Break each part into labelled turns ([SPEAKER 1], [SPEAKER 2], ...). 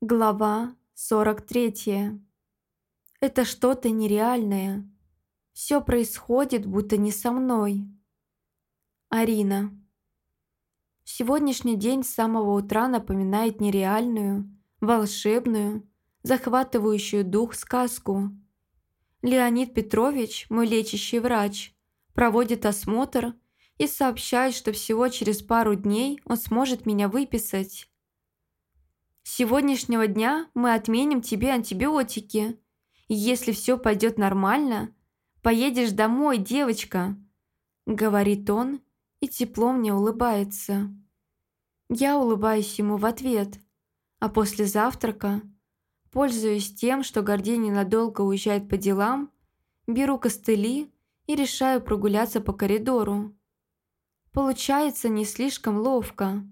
[SPEAKER 1] Глава 43. Это что-то нереальное. Все происходит, будто не со мной. Арина. Сегодняшний день с самого утра напоминает нереальную, волшебную, захватывающую дух сказку. Леонид Петрович, мой лечащий врач, проводит осмотр и сообщает, что всего через пару дней он сможет меня выписать. С сегодняшнего дня мы отменим тебе антибиотики. И если все пойдет нормально, поедешь домой, девочка», — говорит он и тепло мне улыбается. Я улыбаюсь ему в ответ, а после завтрака, пользуясь тем, что Гордей ненадолго уезжает по делам, беру костыли и решаю прогуляться по коридору. Получается не слишком ловко,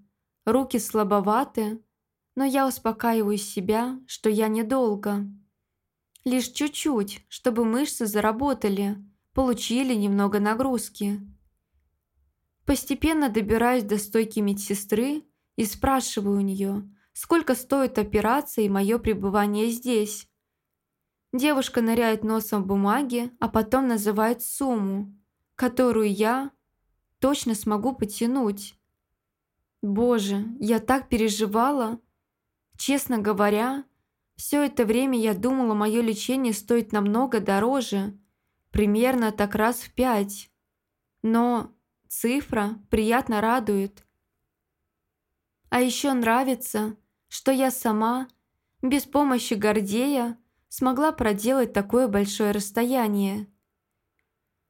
[SPEAKER 1] руки слабоваты, но я успокаиваю себя, что я недолго. Лишь чуть-чуть, чтобы мышцы заработали, получили немного нагрузки. Постепенно добираюсь до стойки медсестры и спрашиваю у нее, сколько стоит операция и мое пребывание здесь. Девушка ныряет носом в бумаге, а потом называет сумму, которую я точно смогу потянуть. Боже, я так переживала, Честно говоря, все это время я думала, мое лечение стоит намного дороже, примерно так раз в пять. Но цифра приятно радует. А еще нравится, что я сама, без помощи Гордея, смогла проделать такое большое расстояние.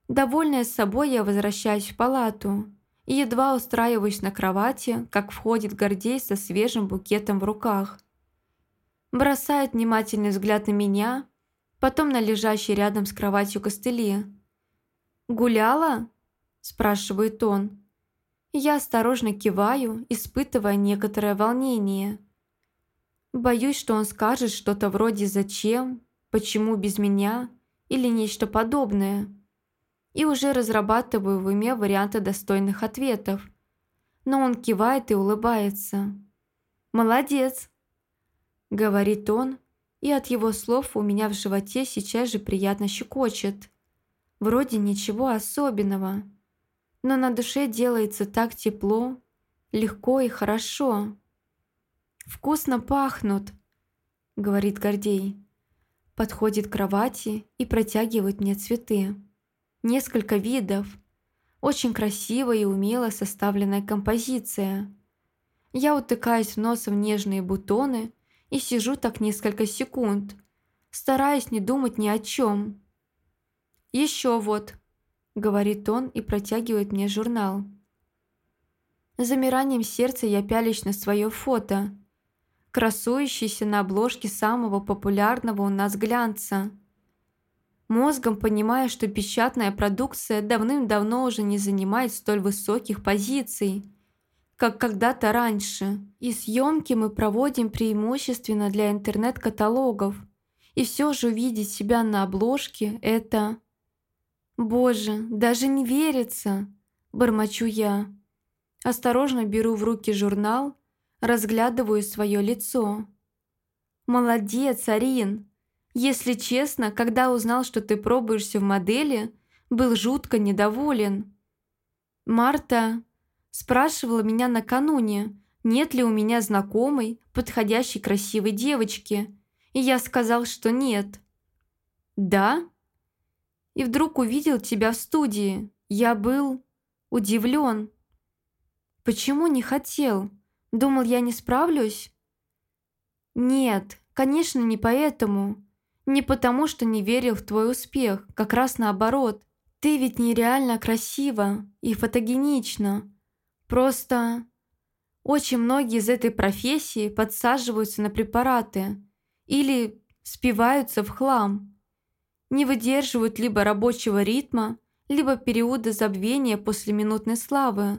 [SPEAKER 1] Довольная собой, я возвращаюсь в палату и едва устраиваюсь на кровати, как входит Гордей со свежим букетом в руках. Бросает внимательный взгляд на меня, потом на лежащий рядом с кроватью костыли. «Гуляла?» – спрашивает он. Я осторожно киваю, испытывая некоторое волнение. Боюсь, что он скажет что-то вроде «зачем?», «почему без меня?» или нечто подобное – и уже разрабатываю в уме варианты достойных ответов. Но он кивает и улыбается. «Молодец!» – говорит он, и от его слов у меня в животе сейчас же приятно щекочет. Вроде ничего особенного, но на душе делается так тепло, легко и хорошо. «Вкусно пахнут», – говорит Гордей. Подходит к кровати и протягивает мне цветы несколько видов. Очень красивая и умело составленная композиция. Я утыкаюсь в нос в нежные бутоны и сижу так несколько секунд, стараясь не думать ни о чем. «Еще вот», — говорит он и протягивает мне журнал. Замиранием сердца я пялюсь на свое фото, красующееся на обложке самого популярного у нас глянца — мозгом понимая, что печатная продукция давным-давно уже не занимает столь высоких позиций, как когда-то раньше, и съемки мы проводим преимущественно для интернет-каталогов, и все же увидеть себя на обложке – это… Боже, даже не верится, бормочу я. Осторожно беру в руки журнал, разглядываю свое лицо. «Молодец, Арин!» Если честно, когда узнал, что ты пробуешься в модели, был жутко недоволен. Марта спрашивала меня накануне, нет ли у меня знакомой, подходящей красивой девочки, и я сказал, что нет. «Да?» И вдруг увидел тебя в студии. Я был удивлен. «Почему не хотел? Думал, я не справлюсь?» «Нет, конечно, не поэтому. Не потому, что не верил в твой успех, как раз наоборот. Ты ведь нереально красива и фотогенична. Просто очень многие из этой профессии подсаживаются на препараты или спиваются в хлам. Не выдерживают либо рабочего ритма, либо периода забвения после минутной славы.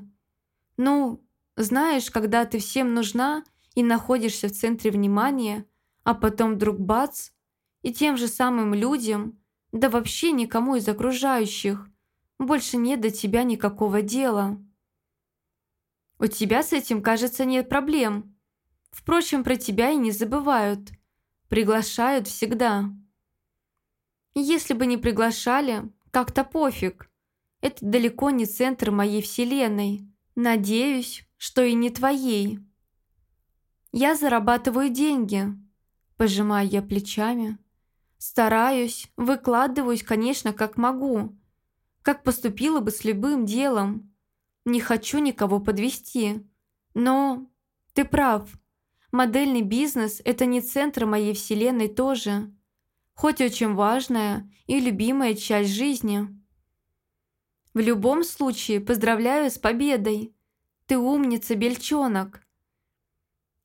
[SPEAKER 1] Ну, знаешь, когда ты всем нужна и находишься в центре внимания, а потом вдруг бац – и тем же самым людям, да вообще никому из окружающих, больше нет до тебя никакого дела. «У тебя с этим, кажется, нет проблем», Впрочем, про тебя и не забывают. Приглашают всегда. Если бы не приглашали, как-то пофиг. Это далеко не центр моей вселенной. Надеюсь, что и не твоей. Я зарабатываю деньги. Пожимаю я плечами. Стараюсь, выкладываюсь, конечно, как могу. Как поступила бы с любым делом. Не хочу никого подвести. Но ты прав. Модельный бизнес – это не центр моей вселенной тоже. Хоть очень важная и любимая часть жизни. В любом случае, поздравляю с победой. Ты умница, бельчонок.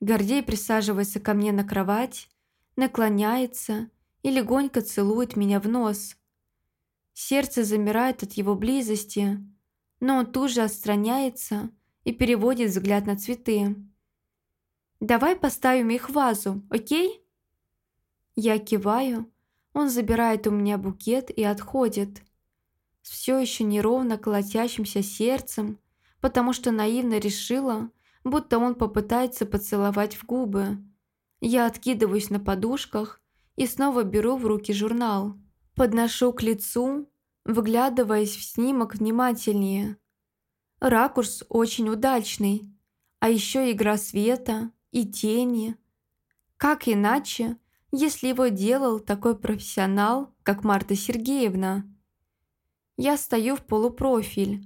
[SPEAKER 1] Гордей присаживается ко мне на кровать, наклоняется и легонько целует меня в нос. Сердце замирает от его близости, но он тут же отстраняется и переводит взгляд на цветы. «Давай поставим их в вазу, окей?» Я киваю, он забирает у меня букет и отходит. С все еще неровно колотящимся сердцем, потому что наивно решила, будто он попытается поцеловать в губы. Я откидываюсь на подушках и снова беру в руки журнал. Подношу к лицу, выглядываясь в снимок внимательнее. Ракурс очень удачный, а еще игра света и тени. Как иначе, если его делал такой профессионал, как Марта Сергеевна? Я стою в полупрофиль.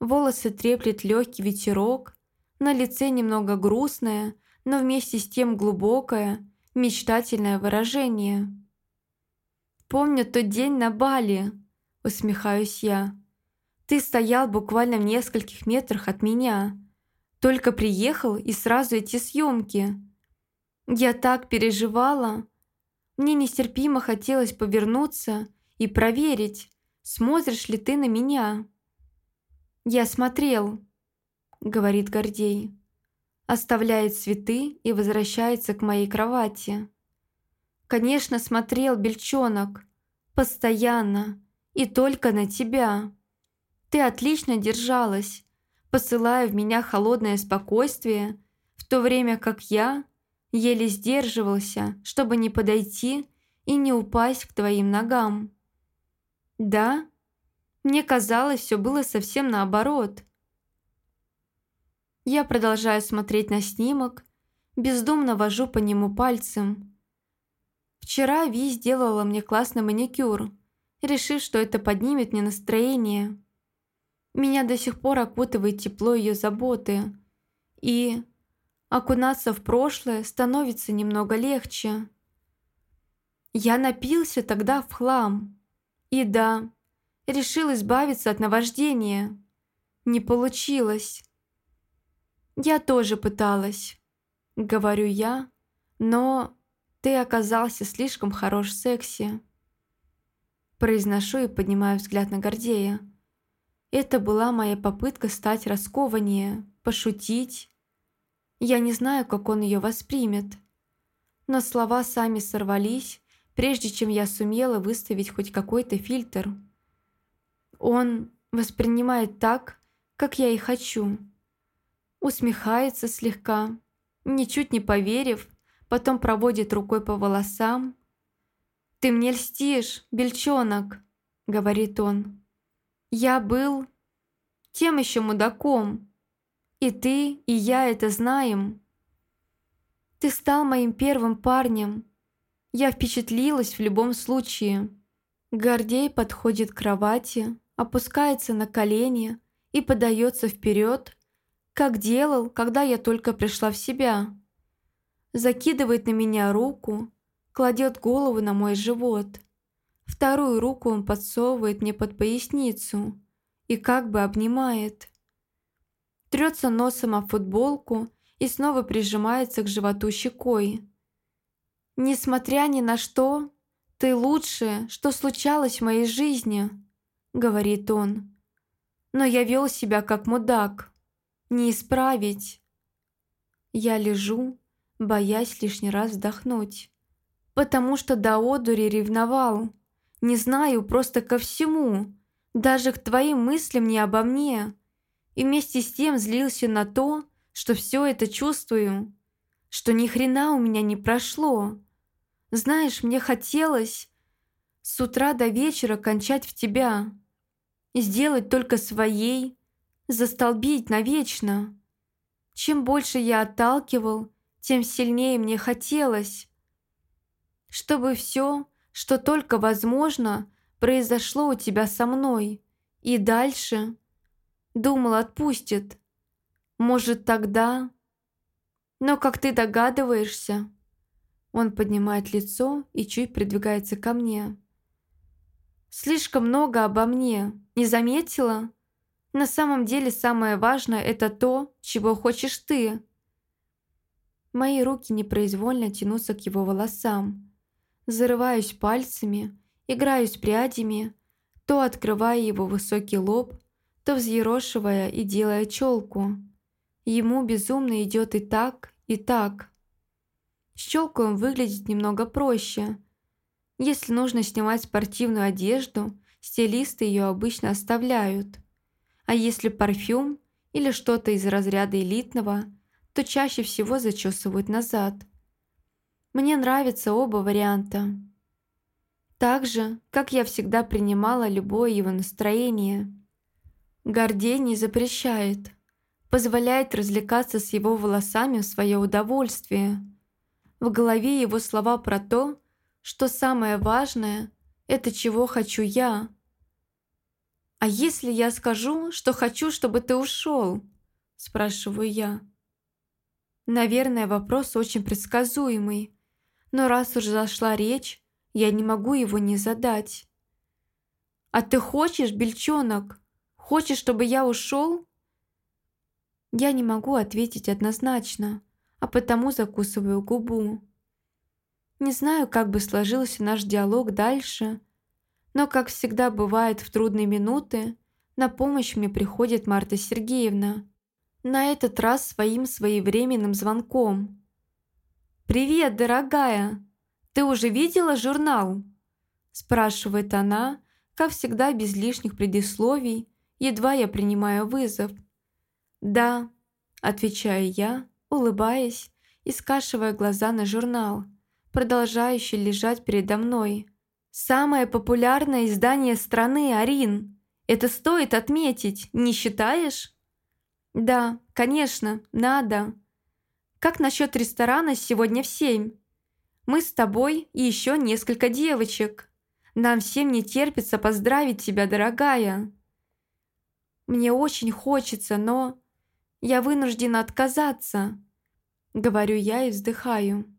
[SPEAKER 1] Волосы треплет легкий ветерок, на лице немного грустное, но вместе с тем глубокое, мечтательное выражение. «Помню тот день на Бали», — усмехаюсь я. «Ты стоял буквально в нескольких метрах от меня. Только приехал и сразу эти съемки. Я так переживала. Мне нестерпимо хотелось повернуться и проверить, смотришь ли ты на меня». «Я смотрел», — говорит Гордей оставляет цветы и возвращается к моей кровати. Конечно, смотрел бельчонок. Постоянно. И только на тебя. Ты отлично держалась, посылая в меня холодное спокойствие, в то время как я еле сдерживался, чтобы не подойти и не упасть к твоим ногам. Да, мне казалось, все было совсем наоборот – я продолжаю смотреть на снимок, бездумно вожу по нему пальцем. Вчера Ви сделала мне классный маникюр, решив, что это поднимет мне настроение. Меня до сих пор окутывает тепло ее заботы. И окунаться в прошлое становится немного легче. Я напился тогда в хлам. И да, решил избавиться от наваждения. Не получилось. «Я тоже пыталась», — говорю я, «но ты оказался слишком хорош в сексе». Произношу и поднимаю взгляд на Гордея. Это была моя попытка стать раскованнее, пошутить. Я не знаю, как он ее воспримет. Но слова сами сорвались, прежде чем я сумела выставить хоть какой-то фильтр. Он воспринимает так, как я и хочу усмехается слегка, ничуть не поверив, потом проводит рукой по волосам. «Ты мне льстишь, бельчонок», — говорит он. «Я был тем еще мудаком, и ты, и я это знаем. Ты стал моим первым парнем. Я впечатлилась в любом случае». Гордей подходит к кровати, опускается на колени и подается вперед, как делал, когда я только пришла в себя. Закидывает на меня руку, кладет голову на мой живот. Вторую руку он подсовывает мне под поясницу и как бы обнимает. Трется носом о футболку и снова прижимается к животу щекой. «Несмотря ни на что, ты лучшее, что случалось в моей жизни», — говорит он. «Но я вел себя как мудак» не исправить. Я лежу, боясь лишний раз вдохнуть, потому что до одури ревновал. Не знаю, просто ко всему, даже к твоим мыслям не обо мне. И вместе с тем злился на то, что все это чувствую, что ни хрена у меня не прошло. Знаешь, мне хотелось с утра до вечера кончать в тебя, сделать только своей, застолбить навечно. Чем больше я отталкивал, тем сильнее мне хотелось. Чтобы все, что только возможно, произошло у тебя со мной. И дальше. Думал, отпустит. Может, тогда... Но, как ты догадываешься... Он поднимает лицо и чуть придвигается ко мне. «Слишком много обо мне. Не заметила? На самом деле самое важное – это то, чего хочешь ты». Мои руки непроизвольно тянутся к его волосам. Зарываюсь пальцами, играю с прядями, то открывая его высокий лоб, то взъерошивая и делая челку. Ему безумно идет и так, и так. Щелкой он выглядит немного проще. Если нужно снимать спортивную одежду, стилисты ее обычно оставляют. А если парфюм или что-то из разряда элитного, то чаще всего зачесывают назад. Мне нравятся оба варианта. Так же, как я всегда принимала любое его настроение. Гордей не запрещает, позволяет развлекаться с его волосами в свое удовольствие – в голове его слова про то, что самое важное – это чего хочу я. «А если я скажу, что хочу, чтобы ты ушел?» – спрашиваю я. Наверное, вопрос очень предсказуемый, но раз уже зашла речь, я не могу его не задать. «А ты хочешь, бельчонок? Хочешь, чтобы я ушел?» Я не могу ответить однозначно – а потому закусываю губу. Не знаю, как бы сложился наш диалог дальше, но, как всегда бывает в трудные минуты, на помощь мне приходит Марта Сергеевна. На этот раз своим своевременным звонком. «Привет, дорогая! Ты уже видела журнал?» Спрашивает она, как всегда без лишних предисловий, едва я принимаю вызов. «Да», – отвечаю я, улыбаясь и скашивая глаза на журнал, продолжающий лежать передо мной. «Самое популярное издание страны, Арин. Это стоит отметить, не считаешь?» «Да, конечно, надо. Как насчет ресторана сегодня в семь? Мы с тобой и еще несколько девочек. Нам всем не терпится поздравить тебя, дорогая». «Мне очень хочется, но...» Я вынуждена отказаться. Говорю я и вздыхаю.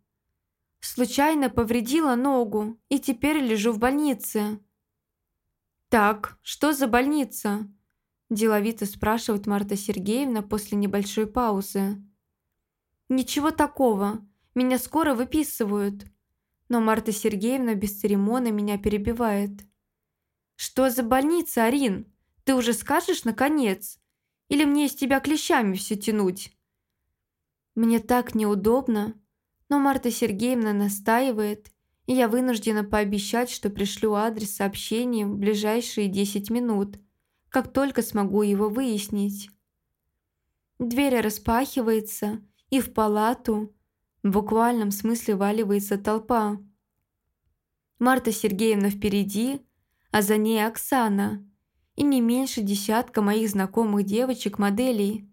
[SPEAKER 1] Случайно повредила ногу и теперь лежу в больнице. «Так, что за больница?» Деловито спрашивает Марта Сергеевна после небольшой паузы. «Ничего такого. Меня скоро выписывают». Но Марта Сергеевна без церемона меня перебивает. «Что за больница, Арин? Ты уже скажешь, наконец? Или мне из тебя клещами все тянуть?» Мне так неудобно, но Марта Сергеевна настаивает, и я вынуждена пообещать, что пришлю адрес сообщением в ближайшие 10 минут, как только смогу его выяснить. Дверь распахивается, и в палату в буквальном смысле валивается толпа. Марта Сергеевна впереди, а за ней Оксана – и не меньше десятка моих знакомых девочек-моделей.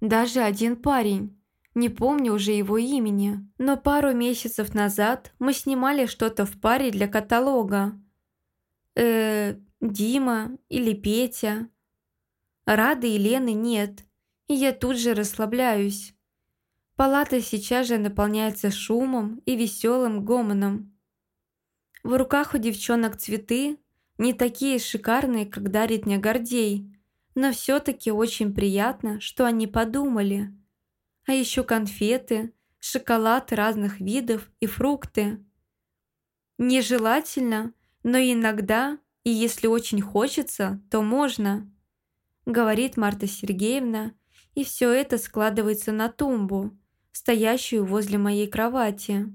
[SPEAKER 1] Даже один парень, не помню уже его имени, но пару месяцев назад мы снимали что-то в паре для каталога. э Дима или Петя. Рады и Лены нет, и я тут же расслабляюсь. Палата сейчас же наполняется шумом и веселым гомоном. В руках у девчонок цветы, не такие шикарные, как дарит мне Гордей, но все-таки очень приятно, что они подумали. А еще конфеты, шоколад разных видов и фрукты. Нежелательно, но иногда, и если очень хочется, то можно, говорит Марта Сергеевна, и все это складывается на тумбу, стоящую возле моей кровати.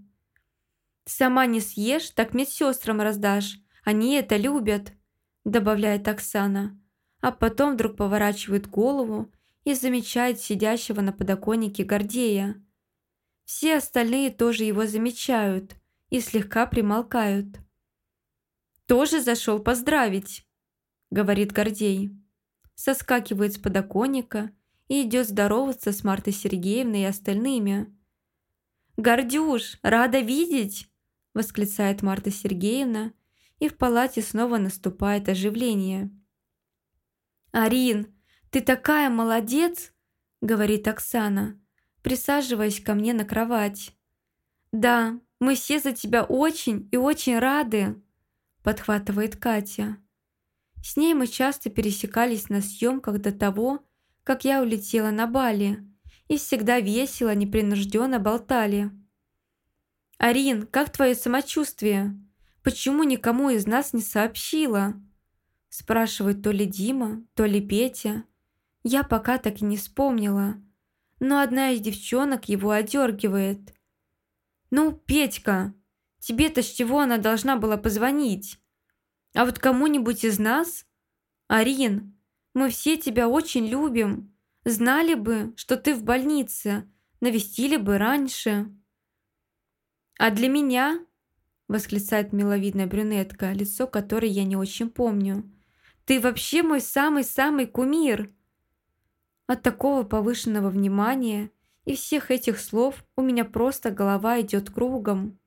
[SPEAKER 1] Сама не съешь, так медсестрам раздашь, они это любят», – добавляет Оксана, а потом вдруг поворачивает голову и замечает сидящего на подоконнике Гордея. Все остальные тоже его замечают и слегка примолкают. «Тоже зашел поздравить», — говорит Гордей. Соскакивает с подоконника и идет здороваться с Мартой Сергеевной и остальными. «Гордюш, рада видеть!» – восклицает Марта Сергеевна, и в палате снова наступает оживление. «Арин, ты такая молодец!» – говорит Оксана, присаживаясь ко мне на кровать. «Да, мы все за тебя очень и очень рады!» – подхватывает Катя. С ней мы часто пересекались на съемках до того, как я улетела на Бали, и всегда весело, непринужденно болтали. «Арин, как твое самочувствие? Почему никому из нас не сообщила?» Спрашивает то ли Дима, то ли Петя. Я пока так и не вспомнила. Но одна из девчонок его одергивает. «Ну, Петька, тебе-то с чего она должна была позвонить? А вот кому-нибудь из нас? Арин, мы все тебя очень любим. Знали бы, что ты в больнице, навестили бы раньше». «А для меня?» – восклицает миловидная брюнетка, лицо которой я не очень помню. «Ты вообще мой самый-самый кумир!» От такого повышенного внимания и всех этих слов у меня просто голова идет кругом.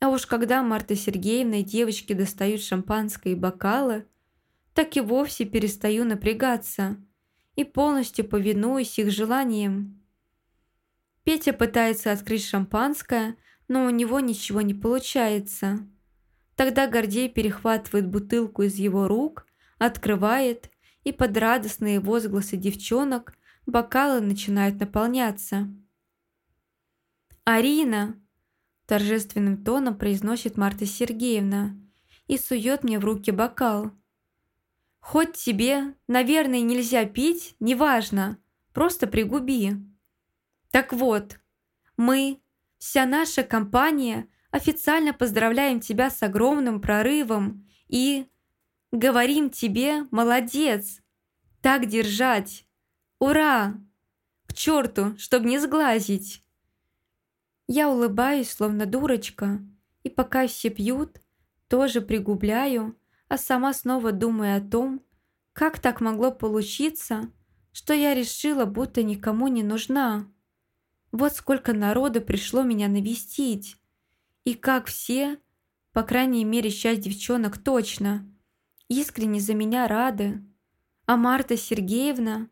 [SPEAKER 1] А уж когда Марта Сергеевна и девочки достают шампанское и бокалы, так и вовсе перестаю напрягаться и полностью повинуюсь их желаниям. Петя пытается открыть шампанское, но у него ничего не получается. Тогда Гордей перехватывает бутылку из его рук, открывает, и под радостные возгласы девчонок бокалы начинают наполняться. «Арина!» – торжественным тоном произносит Марта Сергеевна и сует мне в руки бокал. «Хоть тебе, наверное, нельзя пить, неважно, просто пригуби». «Так вот, мы, Вся наша компания официально поздравляем тебя с огромным прорывом и говорим тебе «молодец», «так держать», «ура», «к черту, чтоб не сглазить». Я улыбаюсь, словно дурочка, и пока все пьют, тоже пригубляю, а сама снова думаю о том, как так могло получиться, что я решила, будто никому не нужна. Вот сколько народу пришло меня навестить. И как все, по крайней мере часть девчонок точно, искренне за меня рады. А Марта Сергеевна...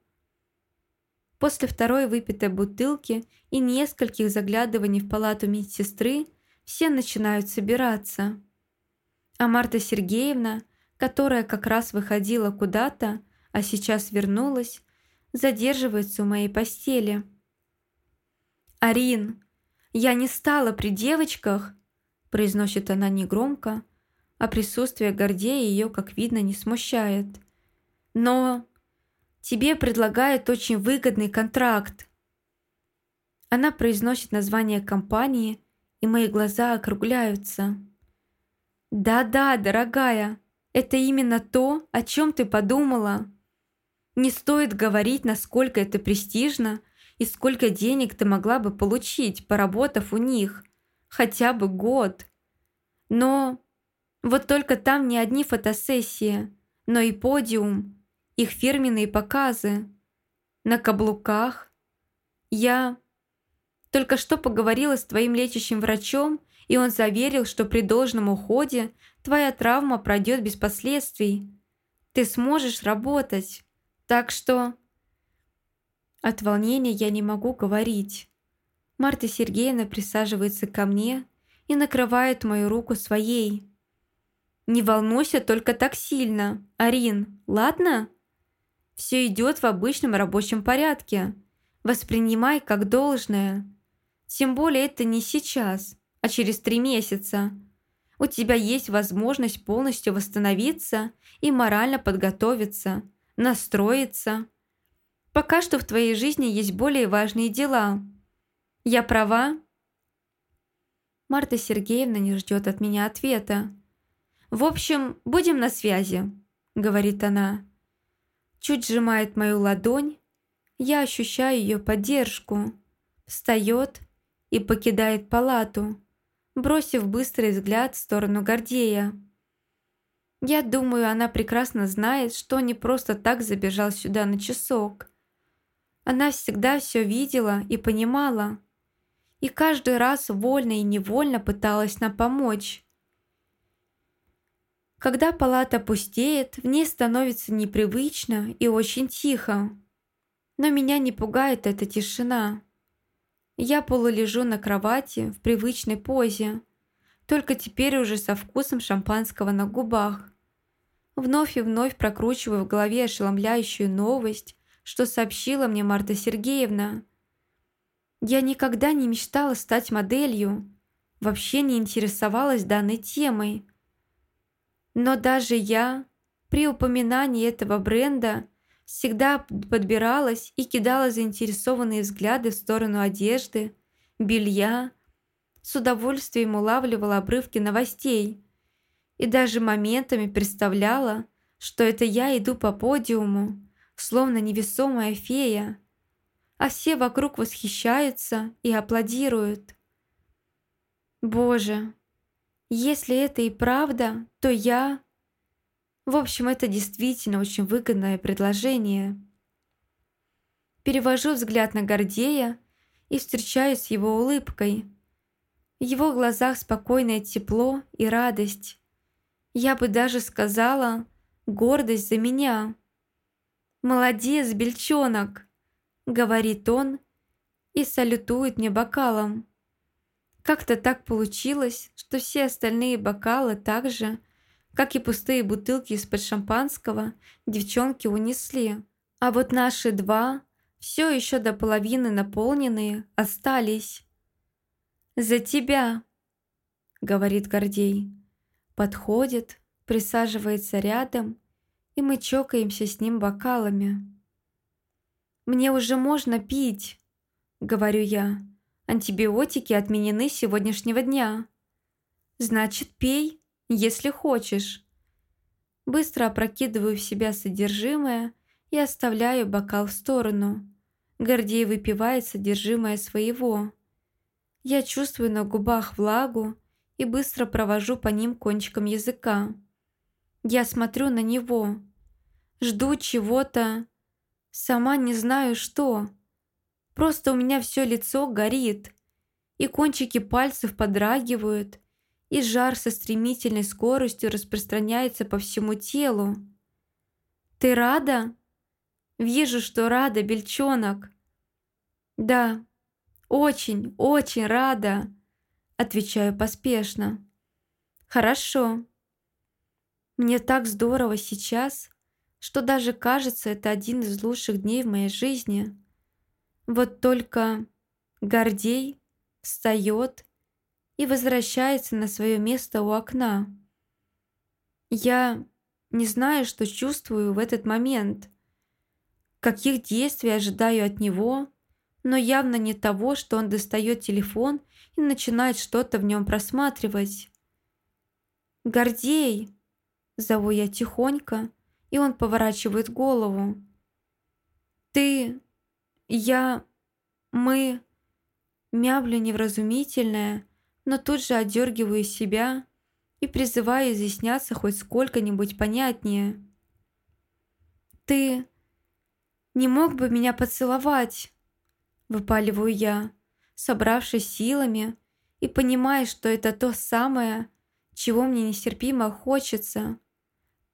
[SPEAKER 1] После второй выпитой бутылки и нескольких заглядываний в палату медсестры все начинают собираться. А Марта Сергеевна, которая как раз выходила куда-то, а сейчас вернулась, задерживается у моей постели – «Арин, я не стала при девочках», – произносит она негромко, а присутствие Гордея ее, как видно, не смущает. «Но тебе предлагают очень выгодный контракт». Она произносит название компании, и мои глаза округляются. «Да-да, дорогая, это именно то, о чем ты подумала. Не стоит говорить, насколько это престижно, и сколько денег ты могла бы получить, поработав у них. Хотя бы год. Но вот только там не одни фотосессии, но и подиум, их фирменные показы. На каблуках. Я только что поговорила с твоим лечащим врачом, и он заверил, что при должном уходе твоя травма пройдет без последствий. Ты сможешь работать. Так что от волнения я не могу говорить. Марта Сергеевна присаживается ко мне и накрывает мою руку своей. «Не волнуйся только так сильно, Арин, ладно?» «Все идет в обычном рабочем порядке. Воспринимай как должное. Тем более это не сейчас, а через три месяца. У тебя есть возможность полностью восстановиться и морально подготовиться, настроиться». Пока что в твоей жизни есть более важные дела. Я права?» Марта Сергеевна не ждет от меня ответа. «В общем, будем на связи», — говорит она. Чуть сжимает мою ладонь, я ощущаю ее поддержку. Встает и покидает палату, бросив быстрый взгляд в сторону Гордея. Я думаю, она прекрасно знает, что не просто так забежал сюда на часок. Она всегда все видела и понимала. И каждый раз вольно и невольно пыталась нам помочь. Когда палата пустеет, в ней становится непривычно и очень тихо. Но меня не пугает эта тишина. Я полулежу на кровати в привычной позе, только теперь уже со вкусом шампанского на губах. Вновь и вновь прокручиваю в голове ошеломляющую новость, что сообщила мне Марта Сергеевна. Я никогда не мечтала стать моделью, вообще не интересовалась данной темой. Но даже я при упоминании этого бренда всегда подбиралась и кидала заинтересованные взгляды в сторону одежды, белья, с удовольствием улавливала обрывки новостей и даже моментами представляла, что это я иду по подиуму, словно невесомая фея, а все вокруг восхищаются и аплодируют. Боже, если это и правда, то я в общем, это действительно очень выгодное предложение. Перевожу взгляд на Гордея и встречаюсь с его улыбкой. В его глазах спокойное тепло и радость. Я бы даже сказала, гордость за меня. «Молодец, бельчонок!» — говорит он и салютует мне бокалом. Как-то так получилось, что все остальные бокалы также как и пустые бутылки из-под шампанского, девчонки унесли. А вот наши два, все еще до половины наполненные, остались. «За тебя!» — говорит Гордей. Подходит, присаживается рядом, и мы чокаемся с ним бокалами. «Мне уже можно пить», — говорю я. «Антибиотики отменены с сегодняшнего дня». «Значит, пей», если хочешь». Быстро опрокидываю в себя содержимое и оставляю бокал в сторону. Гордей выпивает содержимое своего. Я чувствую на губах влагу и быстро провожу по ним кончиком языка. Я смотрю на него. Жду чего-то. Сама не знаю что. Просто у меня все лицо горит. И кончики пальцев подрагивают и жар со стремительной скоростью распространяется по всему телу. «Ты рада?» «Вижу, что рада, бельчонок». «Да, очень, очень рада», отвечаю поспешно. «Хорошо. Мне так здорово сейчас, что даже кажется, это один из лучших дней в моей жизни. Вот только Гордей встает и возвращается на свое место у окна. Я не знаю, что чувствую в этот момент, каких действий ожидаю от него, но явно не того, что он достает телефон и начинает что-то в нем просматривать. «Гордей!» – зову я тихонько, и он поворачивает голову. «Ты... я... мы...» Мявлю невразумительное, но тут же отдергиваю себя и призываю изъясняться хоть сколько-нибудь понятнее. «Ты не мог бы меня поцеловать?» Выпаливаю я, собравшись силами и понимая, что это то самое, чего мне нестерпимо хочется.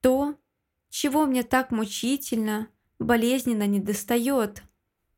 [SPEAKER 1] То, чего мне так мучительно, болезненно недостает.